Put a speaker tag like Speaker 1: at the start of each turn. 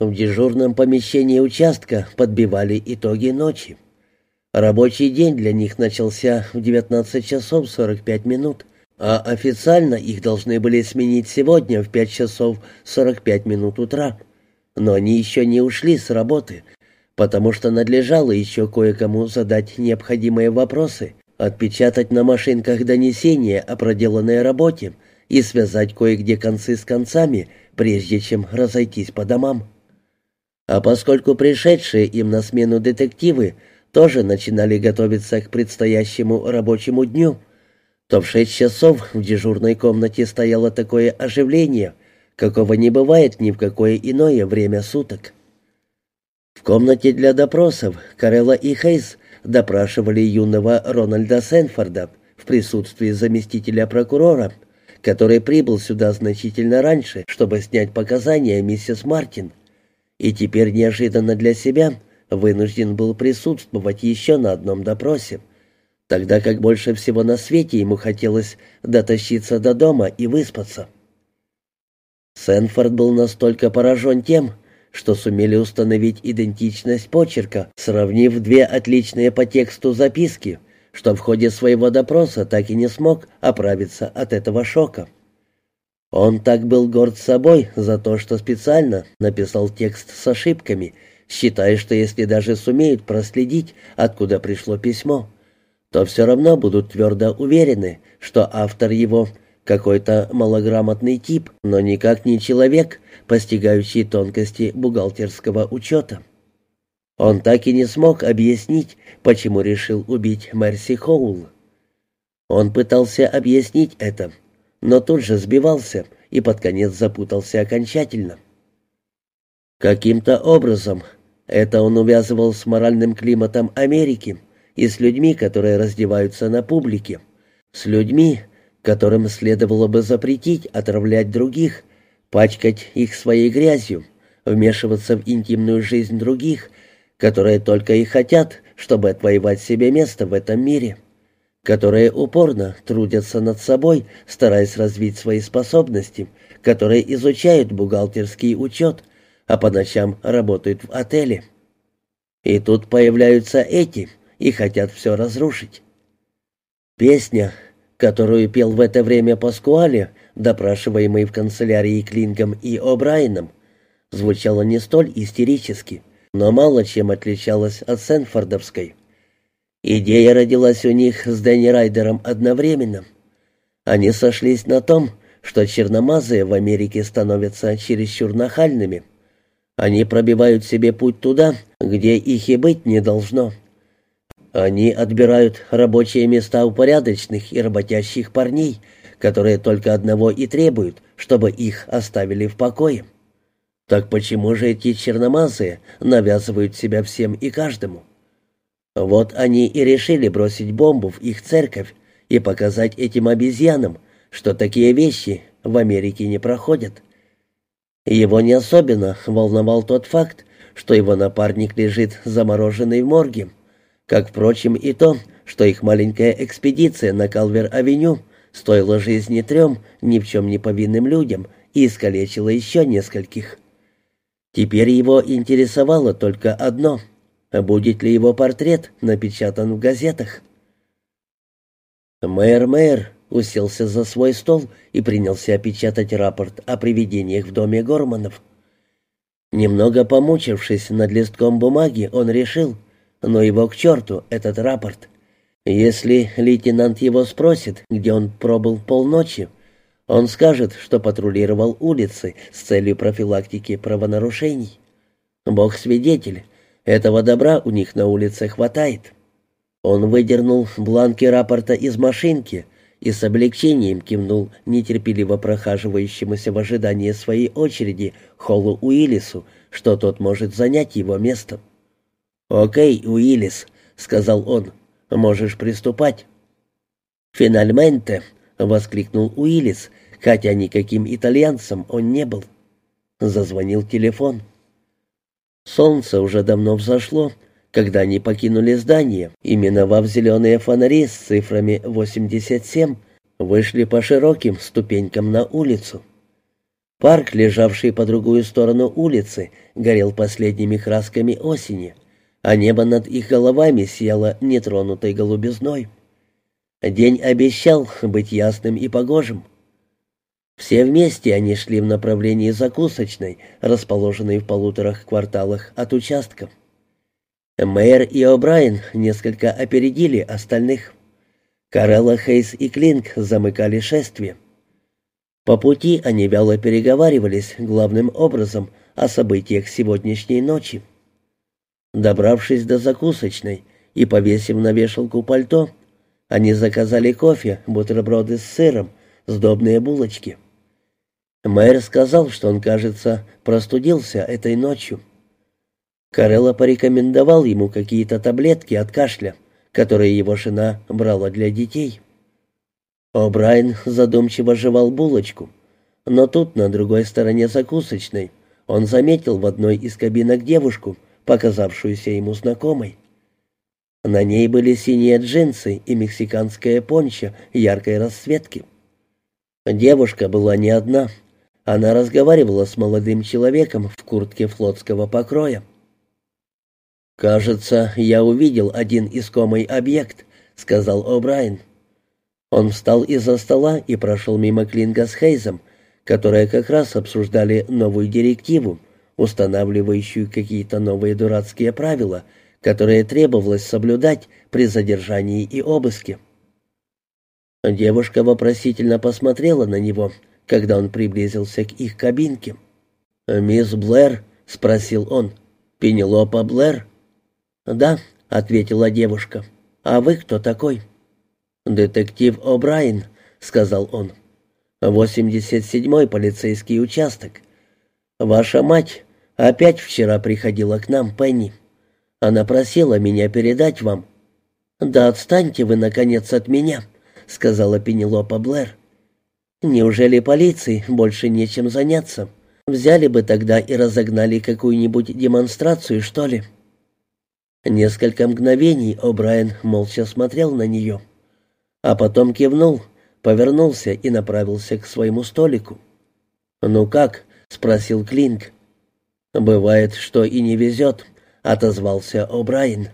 Speaker 1: В дежурном помещении участка подбивали итоги ночи. Рабочий день для них начался в 19 часов 45 минут, а официально их должны были сменить сегодня в 5 часов 45 минут утра. Но они еще не ушли с работы, потому что надлежало еще кое-кому задать необходимые вопросы, отпечатать на машинках донесения о проделанной работе и связать кое-где концы с концами, прежде чем разойтись по домам. А поскольку пришедшие им на смену детективы тоже начинали готовиться к предстоящему рабочему дню, то в шесть часов в дежурной комнате стояло такое оживление, какого не бывает ни в какое иное время суток. В комнате для допросов Карелла и Хейс допрашивали юного Рональда Сенфорда в присутствии заместителя прокурора, который прибыл сюда значительно раньше, чтобы снять показания миссис Мартин, и теперь неожиданно для себя вынужден был присутствовать еще на одном допросе, тогда как больше всего на свете ему хотелось дотащиться до дома и выспаться. Сенфорд был настолько поражен тем, что сумели установить идентичность почерка, сравнив две отличные по тексту записки, что в ходе своего допроса так и не смог оправиться от этого шока. Он так был горд собой за то, что специально написал текст с ошибками, считая, что если даже сумеют проследить, откуда пришло письмо, то все равно будут твердо уверены, что автор его какой-то малограмотный тип, но никак не человек, постигающий тонкости бухгалтерского учета. Он так и не смог объяснить, почему решил убить Мерси Хоул. Он пытался объяснить это, но тут же сбивался и под конец запутался окончательно. Каким-то образом это он увязывал с моральным климатом Америки и с людьми, которые раздеваются на публике, с людьми, которым следовало бы запретить отравлять других, пачкать их своей грязью, вмешиваться в интимную жизнь других, которые только и хотят, чтобы отвоевать себе место в этом мире, которые упорно трудятся над собой, стараясь развить свои способности, которые изучают бухгалтерский учет, а по ночам работают в отеле. И тут появляются эти и хотят все разрушить. Песня, которую пел в это время Паскуале, допрашиваемый в канцелярии Клингом и О'Брайеном, звучала не столь истерически – но мало чем отличалась от Сенфордовской. Идея родилась у них с Дэнни Райдером одновременно. Они сошлись на том, что черномазые в Америке становятся чересчур нахальными. Они пробивают себе путь туда, где их и быть не должно. Они отбирают рабочие места у порядочных и работящих парней, которые только одного и требуют, чтобы их оставили в покое. Так почему же эти черномазые навязывают себя всем и каждому? Вот они и решили бросить бомбу в их церковь и показать этим обезьянам, что такие вещи в Америке не проходят. Его не особенно волновал тот факт, что его напарник лежит замороженный в морге, как, впрочем, и то, что их маленькая экспедиция на Калвер-авеню стоила жизни трем ни в чем не повинным людям и искалечила еще нескольких. Теперь его интересовало только одно — будет ли его портрет напечатан в газетах. Мэр-мэр уселся за свой стол и принялся печатать рапорт о привидениях в доме Горманов. Немного помучившись над листком бумаги, он решил, но его к черту, этот рапорт. Если лейтенант его спросит, где он пробыл полночи, он скажет, что патрулировал улицы с целью профилактики правонарушений. Бог свидетель, этого добра у них на улице хватает. Он выдернул бланки рапорта из машинки и с облегчением кивнул нетерпеливо прохаживающемуся в ожидании своей очереди Холлу Уиллису, что тот может занять его место. «Окей, Уиллис», — сказал он, — «можешь приступать». «Финальменте», — воскликнул Уиллис, хотя никаким итальянцем он не был. Зазвонил телефон. Солнце уже давно взошло, когда они покинули здание, и, миновав зеленые фонари с цифрами 87, вышли по широким ступенькам на улицу. Парк, лежавший по другую сторону улицы, горел последними красками осени, а небо над их головами сияло нетронутой голубизной. День обещал быть ясным и погожим. Все вместе они шли в направлении закусочной, расположенной в полуторах кварталах от участка. Мэйр и О'Брайен несколько опередили остальных. Карелла, Хейс и Клинк замыкали шествие. По пути они вяло переговаривались главным образом о событиях сегодняшней ночи. Добравшись до закусочной и повесив на вешалку пальто, они заказали кофе, бутерброды с сыром, сдобные булочки. Мэр сказал, что он, кажется, простудился этой ночью. Карелла порекомендовал ему какие-то таблетки от кашля, которые его жена брала для детей. О'Брайен задумчиво жевал булочку, но тут, на другой стороне закусочной, он заметил в одной из кабинок девушку, показавшуюся ему знакомой. На ней были синие джинсы и мексиканская понча яркой расцветки. Девушка была не одна. Она разговаривала с молодым человеком в куртке флотского покроя. «Кажется, я увидел один искомый объект», — сказал О'Брайен. Он встал из-за стола и прошел мимо Клинга с Хейзом, которые как раз обсуждали новую директиву, устанавливающую какие-то новые дурацкие правила, которые требовалось соблюдать при задержании и обыске. Девушка вопросительно посмотрела на него, когда он приблизился к их кабинке. «Мисс Блэр?» — спросил он. «Пенелопа Блэр?» «Да», — ответила девушка. «А вы кто такой?» «Детектив О'Брайен», — сказал он. «Восемьдесят седьмой полицейский участок. Ваша мать опять вчера приходила к нам, Пенни. Она просила меня передать вам». «Да отстаньте вы, наконец, от меня», — сказала Пенелопа Блэр. «Неужели полиции больше нечем заняться? Взяли бы тогда и разогнали какую-нибудь демонстрацию, что ли?» Несколько мгновений О'Брайен молча смотрел на нее а потом кивнул, повернулся и направился к своему столику. «Ну как?» — спросил Клинк. «Бывает, что и не везет», — отозвался О'Брайен.